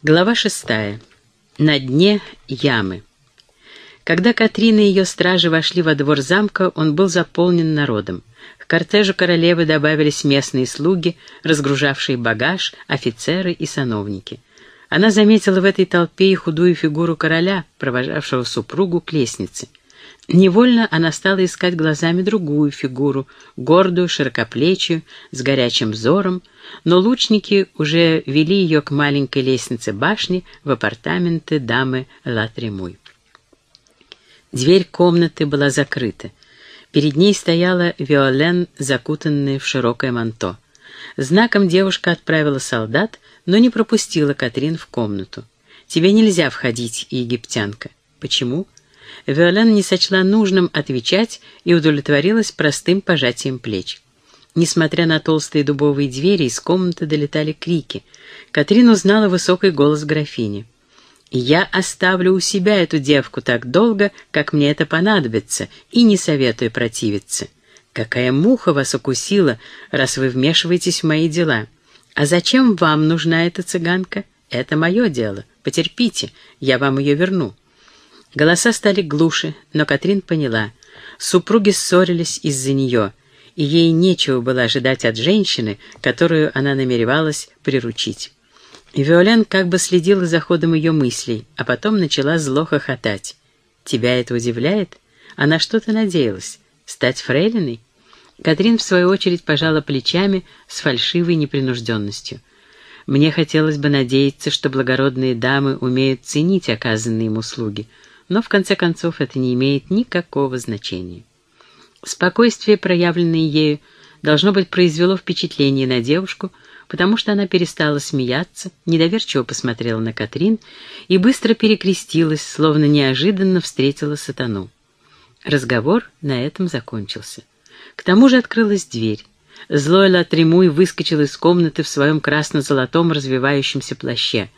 Глава шестая. На дне ямы. Когда Катрина и ее стражи вошли во двор замка, он был заполнен народом. К кортежу королевы добавились местные слуги, разгружавшие багаж, офицеры и сановники. Она заметила в этой толпе и худую фигуру короля, провожавшего супругу к лестнице. Невольно она стала искать глазами другую фигуру, гордую, широкоплечью, с горячим взором, но лучники уже вели ее к маленькой лестнице башни в апартаменты дамы Латремуй. Дверь комнаты была закрыта. Перед ней стояла Виолен, закутанная в широкое манто. Знаком девушка отправила солдат, но не пропустила Катрин в комнату. «Тебе нельзя входить, египтянка». «Почему?» Виолен не сочла нужным отвечать и удовлетворилась простым пожатием плеч. Несмотря на толстые дубовые двери, из комнаты долетали крики. Катрин узнала высокий голос графини. «Я оставлю у себя эту девку так долго, как мне это понадобится, и не советую противиться. Какая муха вас укусила, раз вы вмешиваетесь в мои дела? А зачем вам нужна эта цыганка? Это мое дело. Потерпите, я вам ее верну». Голоса стали глуше, но Катрин поняла. Супруги ссорились из-за нее, и ей нечего было ожидать от женщины, которую она намеревалась приручить. И Виолен как бы следила за ходом ее мыслей, а потом начала зло хохотать. «Тебя это удивляет? Она что-то надеялась. Стать фрейлиной?» Катрин, в свою очередь, пожала плечами с фальшивой непринужденностью. «Мне хотелось бы надеяться, что благородные дамы умеют ценить оказанные им услуги, но в конце концов это не имеет никакого значения. Спокойствие, проявленное ею, должно быть, произвело впечатление на девушку, потому что она перестала смеяться, недоверчиво посмотрела на Катрин и быстро перекрестилась, словно неожиданно встретила сатану. Разговор на этом закончился. К тому же открылась дверь. Злой Латремуй выскочил из комнаты в своем красно-золотом развивающемся плаще.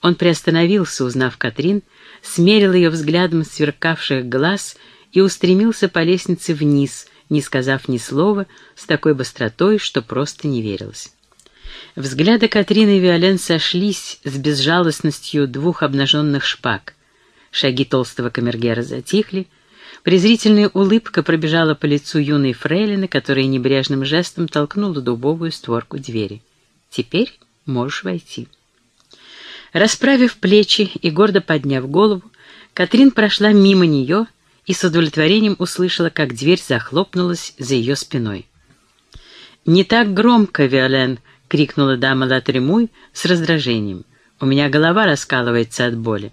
Он приостановился, узнав Катрин, смерил ее взглядом сверкавших глаз и устремился по лестнице вниз, не сказав ни слова, с такой быстротой, что просто не верилось. Взгляды Катрины и Виолен сошлись с безжалостностью двух обнаженных шпаг. Шаги толстого камергера затихли, презрительная улыбка пробежала по лицу юной фрейлины, которая небрежным жестом толкнула дубовую створку двери. «Теперь можешь войти». Расправив плечи и гордо подняв голову, Катрин прошла мимо нее и с удовлетворением услышала, как дверь захлопнулась за ее спиной. «Не так громко, Виолен!» — крикнула дама Латремуй с раздражением. «У меня голова раскалывается от боли».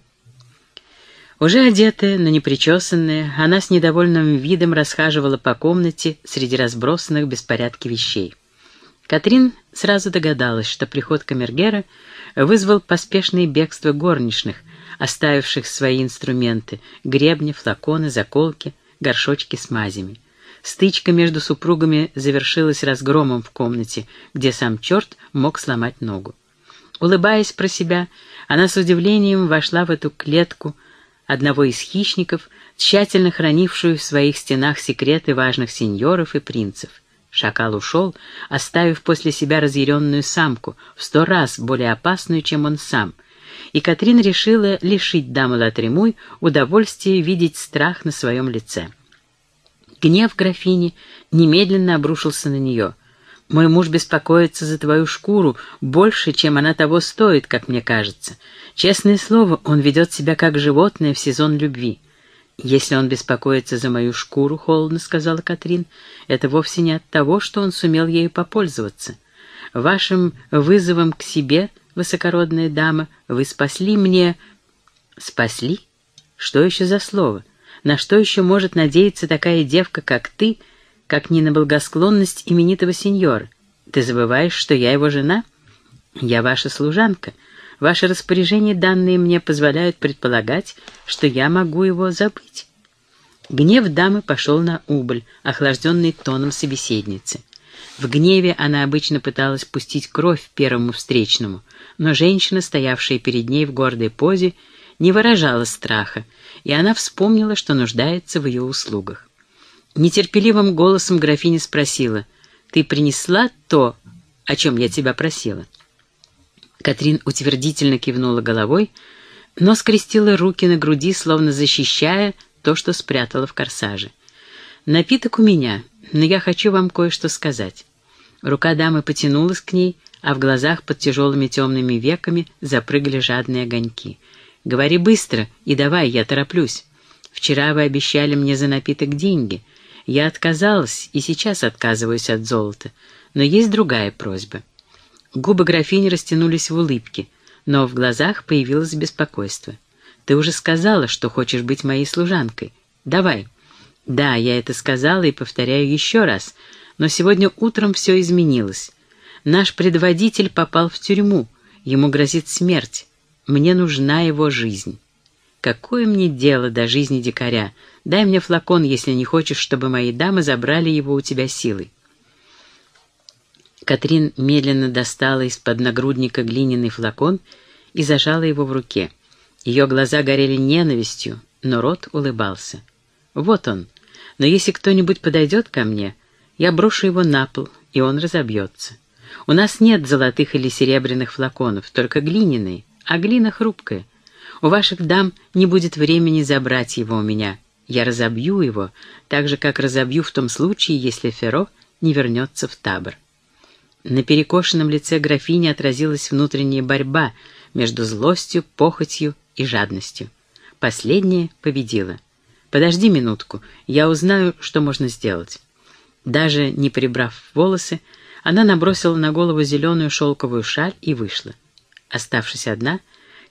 Уже одетая, но не причесанная, она с недовольным видом расхаживала по комнате среди разбросанных в беспорядке вещей. Катрин сразу догадалась, что приход камергера вызвал поспешное бегство горничных, оставивших свои инструменты — гребни, флаконы, заколки, горшочки с мазями. Стычка между супругами завершилась разгромом в комнате, где сам черт мог сломать ногу. Улыбаясь про себя, она с удивлением вошла в эту клетку одного из хищников, тщательно хранившую в своих стенах секреты важных сеньоров и принцев. Шакал ушел, оставив после себя разъяренную самку, в сто раз более опасную, чем он сам. И Катрин решила лишить даму Латремуй удовольствия видеть страх на своем лице. Гнев графини немедленно обрушился на нее. «Мой муж беспокоится за твою шкуру больше, чем она того стоит, как мне кажется. Честное слово, он ведет себя как животное в сезон любви». «Если он беспокоится за мою шкуру, — холодно сказала Катрин, — это вовсе не от того, что он сумел ею попользоваться. Вашим вызовом к себе, высокородная дама, вы спасли мне...» «Спасли? Что еще за слово? На что еще может надеяться такая девка, как ты, как не на благосклонность именитого сеньора? Ты забываешь, что я его жена? Я ваша служанка». Ваши распоряжения, данные мне, позволяют предполагать, что я могу его забыть». Гнев дамы пошел на убыль, охлажденный тоном собеседницы. В гневе она обычно пыталась пустить кровь первому встречному, но женщина, стоявшая перед ней в гордой позе, не выражала страха, и она вспомнила, что нуждается в ее услугах. Нетерпеливым голосом графиня спросила, «Ты принесла то, о чем я тебя просила?» Катрин утвердительно кивнула головой, но скрестила руки на груди, словно защищая то, что спрятала в корсаже. «Напиток у меня, но я хочу вам кое-что сказать». Рука дамы потянулась к ней, а в глазах под тяжелыми темными веками запрыгали жадные огоньки. «Говори быстро и давай, я тороплюсь. Вчера вы обещали мне за напиток деньги. Я отказалась и сейчас отказываюсь от золота, но есть другая просьба». Губы графини растянулись в улыбке, но в глазах появилось беспокойство. «Ты уже сказала, что хочешь быть моей служанкой. Давай». «Да, я это сказала и повторяю еще раз, но сегодня утром все изменилось. Наш предводитель попал в тюрьму, ему грозит смерть. Мне нужна его жизнь». «Какое мне дело до жизни дикаря? Дай мне флакон, если не хочешь, чтобы мои дамы забрали его у тебя силой». Катрин медленно достала из-под нагрудника глиняный флакон и зажала его в руке. Ее глаза горели ненавистью, но рот улыбался. «Вот он. Но если кто-нибудь подойдет ко мне, я брошу его на пол, и он разобьется. У нас нет золотых или серебряных флаконов, только глиняные, а глина хрупкая. У ваших дам не будет времени забрать его у меня. Я разобью его, так же, как разобью в том случае, если Феро не вернется в табор». На перекошенном лице графини отразилась внутренняя борьба между злостью, похотью и жадностью. Последняя победила. «Подожди минутку, я узнаю, что можно сделать». Даже не прибрав волосы, она набросила на голову зеленую шелковую шаль и вышла. Оставшись одна,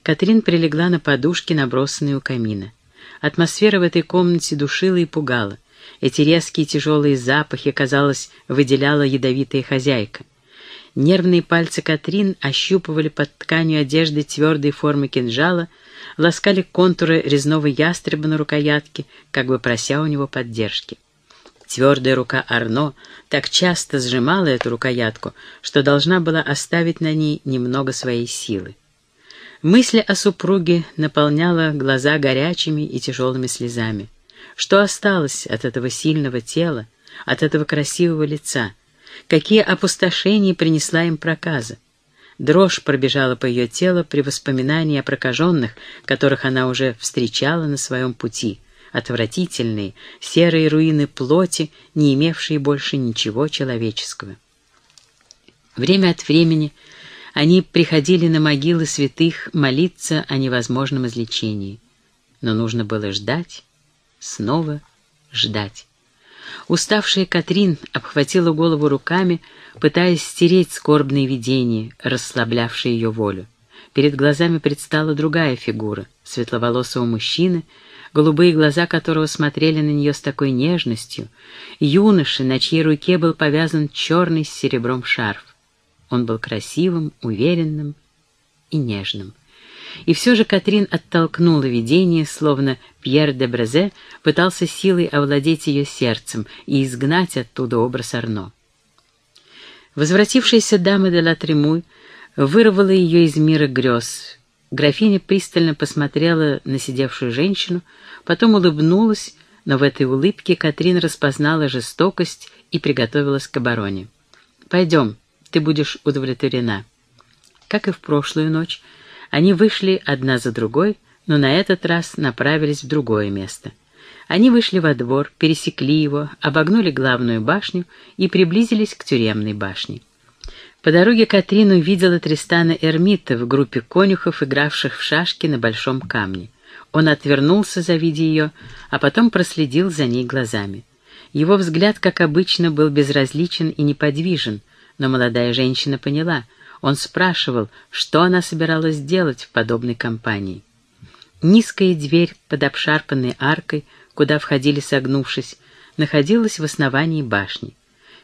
Катрин прилегла на подушки, набросанные у камина. Атмосфера в этой комнате душила и пугала. Эти резкие тяжелые запахи, казалось, выделяла ядовитая хозяйка. Нервные пальцы Катрин ощупывали под тканью одежды твердой формы кинжала, ласкали контуры резного ястреба на рукоятке, как бы прося у него поддержки. Твердая рука Арно так часто сжимала эту рукоятку, что должна была оставить на ней немного своей силы. Мысль о супруге наполняла глаза горячими и тяжелыми слезами. Что осталось от этого сильного тела, от этого красивого лица — какие опустошения принесла им проказа. Дрожь пробежала по ее телу при воспоминании о прокаженных, которых она уже встречала на своем пути, отвратительные, серые руины плоти, не имевшие больше ничего человеческого. Время от времени они приходили на могилы святых молиться о невозможном излечении. Но нужно было ждать, снова ждать. Уставшая Катрин обхватила голову руками, пытаясь стереть скорбные видения, расслаблявшие ее волю. Перед глазами предстала другая фигура, светловолосого мужчины, голубые глаза которого смотрели на нее с такой нежностью, юноши, на чьей руке был повязан черный с серебром шарф. Он был красивым, уверенным и нежным. И все же Катрин оттолкнула видение, словно Пьер де Брезе пытался силой овладеть ее сердцем и изгнать оттуда образ Арно. Возвратившаяся дама де ла Тремуй вырвала ее из мира грез. Графиня пристально посмотрела на сидевшую женщину, потом улыбнулась, но в этой улыбке Катрин распознала жестокость и приготовилась к обороне. «Пойдем, ты будешь удовлетворена». Как и в прошлую ночь, они вышли одна за другой, но на этот раз направились в другое место. Они вышли во двор, пересекли его, обогнули главную башню и приблизились к тюремной башне. По дороге Катрин увидела Тристана Эрмита в группе конюхов, игравших в шашки на большом камне. Он отвернулся, завидя ее, а потом проследил за ней глазами. Его взгляд, как обычно, был безразличен и неподвижен, но молодая женщина поняла — он спрашивал, что она собиралась делать в подобной компании. Низкая дверь под обшарпанной аркой, куда входили согнувшись, находилась в основании башни.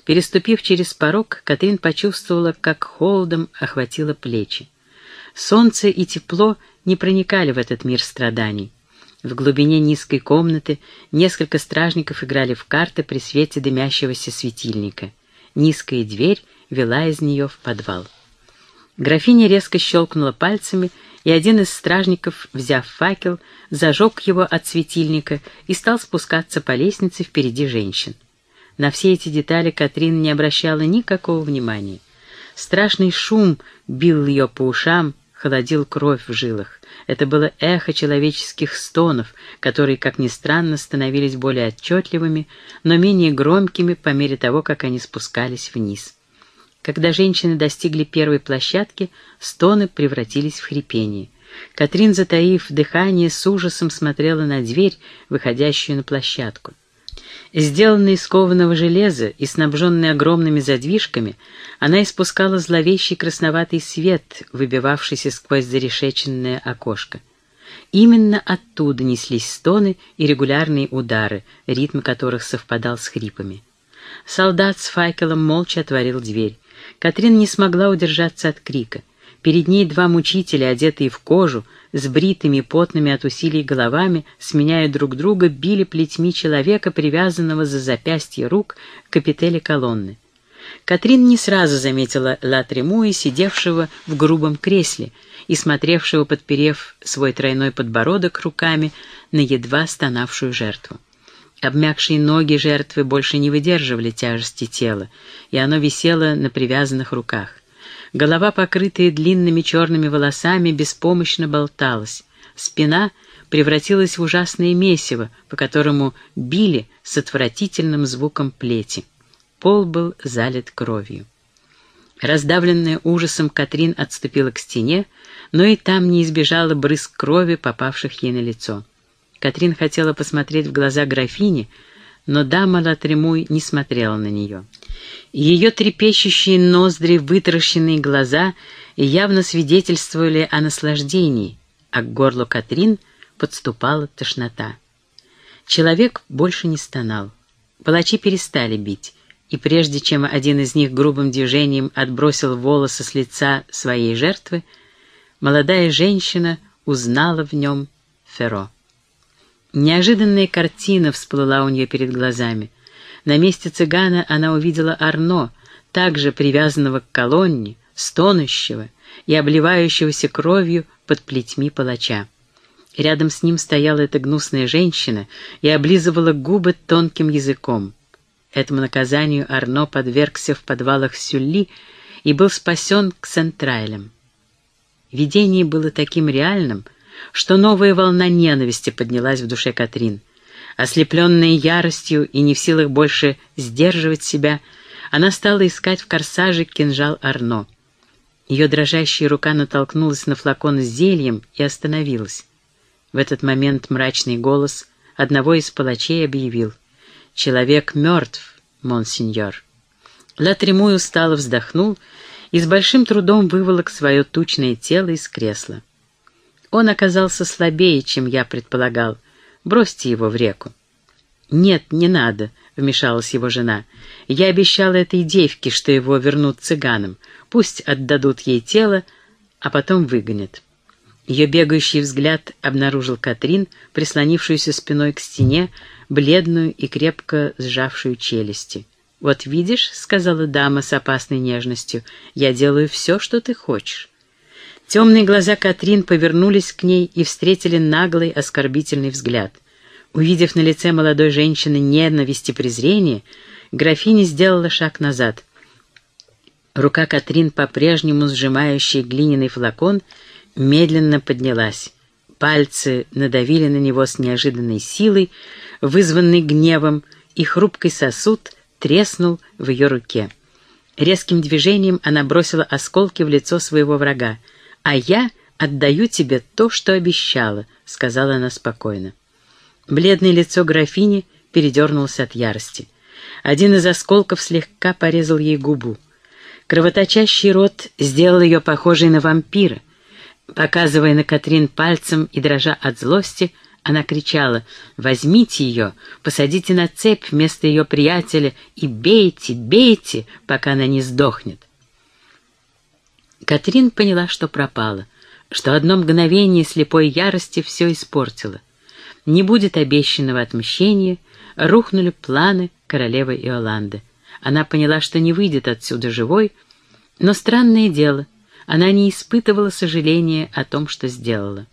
Переступив через порог, Катрин почувствовала, как холодом охватило плечи. Солнце и тепло не проникали в этот мир страданий. В глубине низкой комнаты несколько стражников играли в карты при свете дымящегося светильника. Низкая дверь вела из нее в подвал. Графиня резко щелкнула пальцами, и один из стражников, взяв факел, зажег его от светильника и стал спускаться по лестнице впереди женщин. На все эти детали Катрин не обращала никакого внимания. Страшный шум бил ее по ушам, холодил кровь в жилах. Это было эхо человеческих стонов, которые, как ни странно, становились более отчетливыми, но менее громкими по мере того, как они спускались вниз. Когда женщины достигли первой площадки, стоны превратились в хрипение. Катрин, затаив дыхание, с ужасом смотрела на дверь, выходящую на площадку. Сделанная из кованого железа и снабженная огромными задвижками, она испускала зловещий красноватый свет, выбивавшийся сквозь зарешеченное окошко. Именно оттуда неслись стоны и регулярные удары, ритм которых совпадал с хрипами. Солдат с факелом молча отворил дверь. Катрин не смогла удержаться от крика. Перед ней два мучителя, одетые в кожу, с бритыми, потными от усилий головами, сменяя друг друга, били плетьми человека, привязанного за запястье рук к капители колонны. Катрин не сразу заметила Ла Тремуи, сидевшего в грубом кресле и смотревшего, подперев свой тройной подбородок руками на едва стонавшую жертву. Обмякшие ноги жертвы больше не выдерживали тяжести тела, и оно висело на привязанных руках. Голова, покрытая длинными черными волосами, беспомощно болталась. Спина превратилась в ужасное месиво, по которому били с отвратительным звуком плети. Пол был залит кровью. Раздавленная ужасом, Катрин отступила к стене, но и там не избежала брызг крови, попавших ей на лицо. Катрин хотела посмотреть в глаза графини, но дама Латремуй не смотрела на нее. Ее трепещущие ноздри, вытаращенные глаза явно свидетельствовали о наслаждении, а к горлу Катрин подступала тошнота. Человек больше не стонал. Палачи перестали бить, и прежде чем один из них грубым движением отбросил волосы с лица своей жертвы, молодая женщина узнала в нем Феро. Неожиданная картина всплыла у нее перед глазами. На месте цыгана она увидела Арно, также привязанного к колонне, стонущего и обливающегося кровью под плетьми палача. Рядом с ним стояла эта гнусная женщина и облизывала губы тонким языком. Этому наказанию Арно подвергся в подвалах Сюлли и был спасен к Сентрайлям. Видение было таким реальным, что новая волна ненависти поднялась в душе Катрин. Ослепленная яростью и не в силах больше сдерживать себя, она стала искать в корсаже кинжал Арно. Ее дрожащая рука натолкнулась на флакон с зельем и остановилась. В этот момент мрачный голос одного из палачей объявил «Человек мертв, монсеньор». Латремуй устало вздохнул и с большим трудом выволок свое тучное тело из кресла. Он оказался слабее, чем я предполагал. Бросьте его в реку. «Нет, не надо», — вмешалась его жена. «Я обещала этой девке, что его вернут цыганам. Пусть отдадут ей тело, а потом выгонят». Ее бегающий взгляд обнаружил Катрин, прислонившуюся спиной к стене, бледную и крепко сжавшую челюсти. «Вот видишь», — сказала дама с опасной нежностью, — «я делаю все, что ты хочешь». Темные глаза Катрин повернулись к ней и встретили наглый, оскорбительный взгляд. Увидев на лице молодой женщины ненависть и презрение, графиня сделала шаг назад. Рука Катрин, по-прежнему сжимающая глиняный флакон, медленно поднялась. Пальцы надавили на него с неожиданной силой, вызванной гневом, и хрупкий сосуд треснул в ее руке. Резким движением она бросила осколки в лицо своего врага. «А я отдаю тебе то, что обещала», — сказала она спокойно. Бледное лицо графини передернулось от ярости. Один из осколков слегка порезал ей губу. Кровоточащий рот сделал ее похожей на вампира. Показывая на Катрин пальцем и дрожа от злости, она кричала «Возьмите ее, посадите на цепь вместо ее приятеля и бейте, бейте, пока она не сдохнет». Катрин поняла, что пропала, что одно мгновение слепой ярости все испортило. Не будет обещанного отмщения, рухнули планы королевы Иоланды. Она поняла, что не выйдет отсюда живой, но странное дело, она не испытывала сожаления о том, что сделала.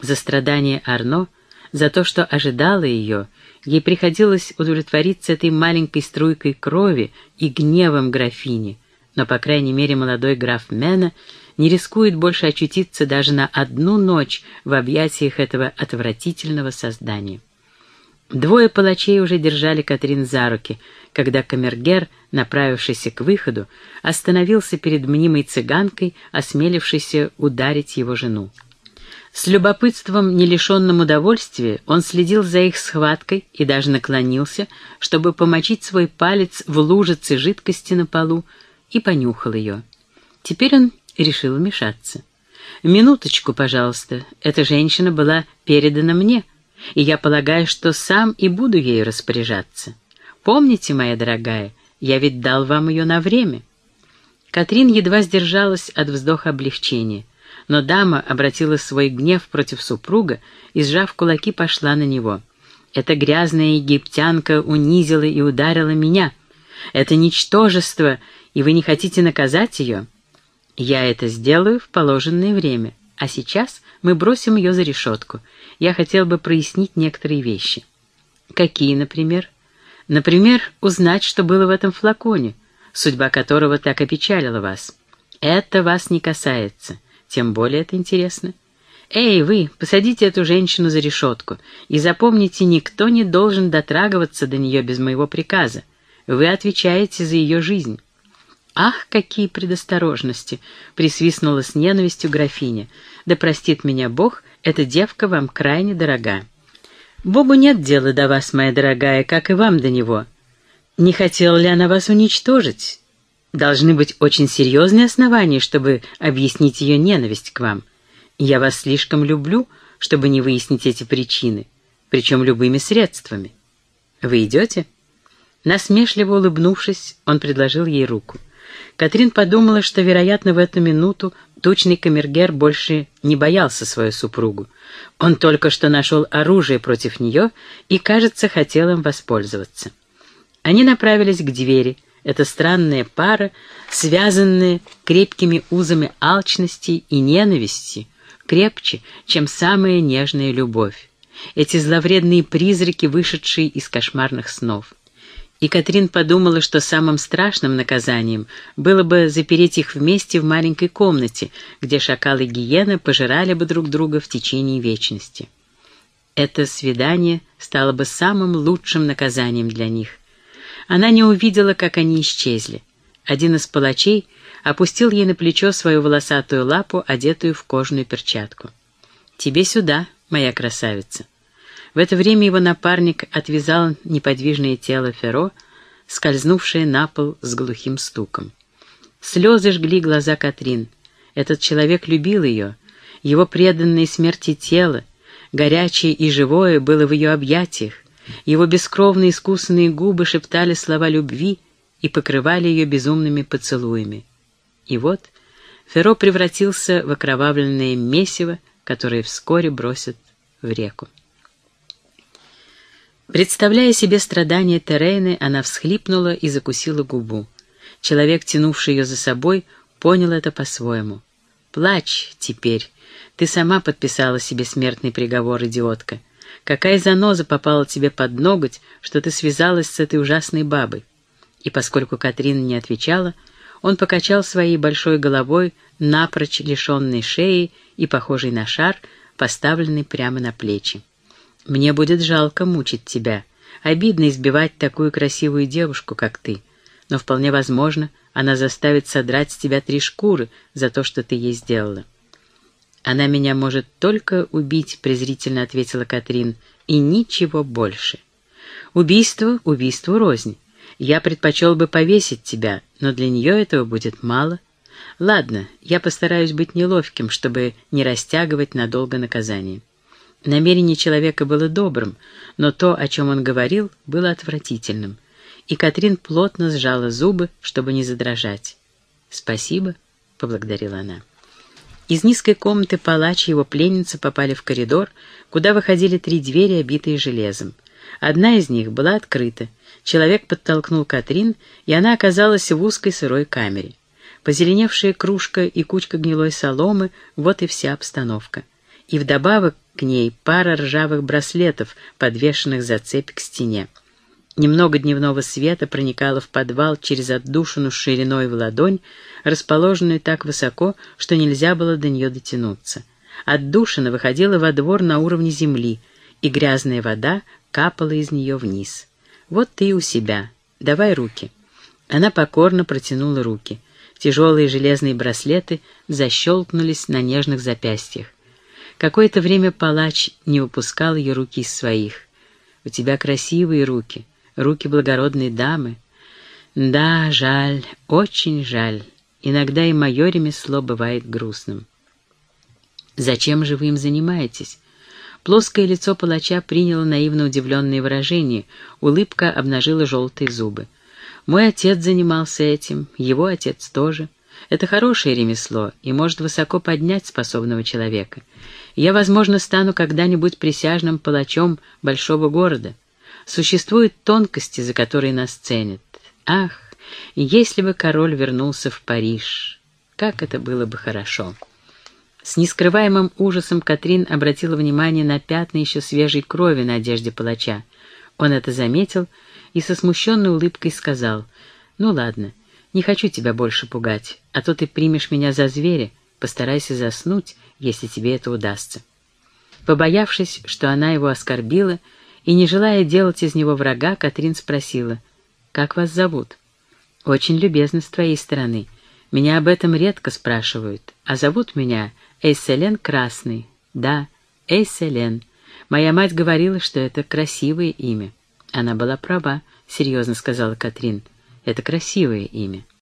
За страдания Арно, за то, что ожидало ее, ей приходилось удовлетвориться этой маленькой струйкой крови и гневом графини — но, по крайней мере, молодой граф Мена не рискует больше очутиться даже на одну ночь в объятиях этого отвратительного создания. Двое палачей уже держали Катрин за руки, когда камергер, направившийся к выходу, остановился перед мнимой цыганкой, осмелившейся ударить его жену. С любопытством, не лишенным удовольствия, он следил за их схваткой и даже наклонился, чтобы помочить свой палец в лужице жидкости на полу, и понюхал ее. Теперь он решил вмешаться. «Минуточку, пожалуйста, эта женщина была передана мне, и я полагаю, что сам и буду ею распоряжаться. Помните, моя дорогая, я ведь дал вам ее на время». Катрин едва сдержалась от вздоха облегчения но дама обратила свой гнев против супруга и, сжав кулаки, пошла на него. «Эта грязная египтянка унизила и ударила меня. Это ничтожество, и вы не хотите наказать ее? Я это сделаю в положенное время, а сейчас мы бросим ее за решетку. Я хотел бы прояснить некоторые вещи». «Какие, например?» «Например, узнать, что было в этом флаконе, судьба которого так опечалила вас. Это вас не касается». Тем более это интересно. Эй, вы, посадите эту женщину за решетку и запомните, никто не должен дотрагиваться до нее без моего приказа. Вы отвечаете за ее жизнь. «Ах, какие предосторожности!» — присвистнула с ненавистью графиня. «Да простит меня Бог, эта девка вам крайне дорога». «Богу нет дела до вас, моя дорогая, как и вам до него. Не хотела ли она вас уничтожить? Должны быть очень серьезные основания, чтобы объяснить ее ненависть к вам. Я вас слишком люблю, чтобы не выяснить эти причины, причем любыми средствами. Вы идете?» Насмешливо улыбнувшись, он предложил ей руку. Катрин подумала, что, вероятно, в эту минуту тучный камергер больше не боялся свою супругу. Он только что нашел оружие против нее и, кажется, хотел им воспользоваться. Они направились к двери — эта странная пара, связанная крепкими узами алчности и ненависти, крепче, чем самая нежная любовь. Эти зловредные призраки, вышедшие из кошмарных снов. И Катрин подумала, что самым страшным наказанием было бы запереть их вместе в маленькой комнате, где шакал и гиена пожирали бы друг друга в течение вечности. Это свидание стало бы самым лучшим наказанием для них. Она не увидела, как они исчезли. Один из палачей опустил ей на плечо свою волосатую лапу, одетую в кожаную перчатку. «Тебе сюда, моя красавица». В это время его напарник отвязал неподвижное тело Феро, скользнувшее на пол с глухим стуком. Слезы жгли глаза Катрин. Этот человек любил ее. Его преданное смерти тело, горячее и живое, было в ее объятиях. Его бескровные искусанные губы шептали слова любви и покрывали ее безумными поцелуями. И вот Феро превратился в окровавленное месиво, которое вскоре бросят в реку. Представляя себе страдания Терейны, она всхлипнула и закусила губу. Человек, тянувший ее за собой, понял это по-своему. «Плачь теперь. Ты сама подписала себе смертный приговор, идиотка. Какая заноза попала тебе под ноготь, что ты связалась с этой ужасной бабой?» И поскольку Катрин не отвечала, он покачал своей большой головой, напрочь лишенной шеи и похожей на шар, поставленный прямо на плечи. «Мне будет жалко мучить тебя. Обидно избивать такую красивую девушку, как ты. Но вполне возможно, она заставит содрать с тебя три шкуры за то, что ты ей сделала». «Она меня может только убить», — презрительно ответила Катрин, — «и ничего больше. Убийство — убийству рознь. Я предпочел бы повесить тебя, но для нее этого будет мало. Ладно, я постараюсь быть неловким, чтобы не растягивать надолго наказание». Намерение человека было добрым, но то, о чем он говорил, было отвратительным, и Катрин плотно сжала зубы, чтобы не задрожать. «Спасибо», — поблагодарила она. Из низкой комнаты палач и его пленница попали в коридор, куда выходили три двери, обитые железом. Одна из них была открыта. Человек подтолкнул Катрин, и она оказалась в узкой сырой камере. Позеленевшая кружка и кучка гнилой соломы — вот и вся обстановка. И вдобавок к ней пара ржавых браслетов, подвешенных за цепь к стене. Немного дневного света проникало в подвал через отдушину шириной в ладонь, расположенную так высоко, что нельзя было до нее дотянуться. Отдушина выходила во двор на уровне земли, и грязная вода капала из нее вниз. «Вот ты у себя. Давай руки». Она покорно протянула руки. Тяжелые железные браслеты защелкнулись на нежных запястьях. Какое-то время палач не выпускал ее руки из своих. «У тебя красивые руки, руки благородной дамы». «Да, жаль, очень жаль. Иногда и мое ремесло бывает грустным». «Зачем же вы им занимаетесь?» Плоское лицо палача приняло наивно удивленное выражение, улыбка обнажила желтые зубы. «Мой отец занимался этим, его отец тоже. Это хорошее ремесло и может высоко поднять способного человека. Я, возможно, стану когда-нибудь присяжным палачом большого города. Существуют тонкости, за которые нас ценят. Ах, если бы король вернулся в Париж, как это было бы хорошо!» С нескрываемым ужасом Катрин обратила внимание на пятна еще свежей крови на одежде палача. Он это заметил и со смущенной улыбкой сказал, «Ну ладно, не хочу тебя больше пугать, а то ты примешь меня за зверя, постарайся заснуть, если тебе это удастся». Побоявшись, что она его оскорбила, и не желая делать из него врага, Катрин спросила, «Как вас зовут?» «Очень любезно с твоей стороны. Меня об этом редко спрашивают, а зовут меня Эйселен Красный. Да, Эйселен. Моя мать говорила, что это красивое имя. Она была права, серьезно сказала Катрин. Это красивое имя.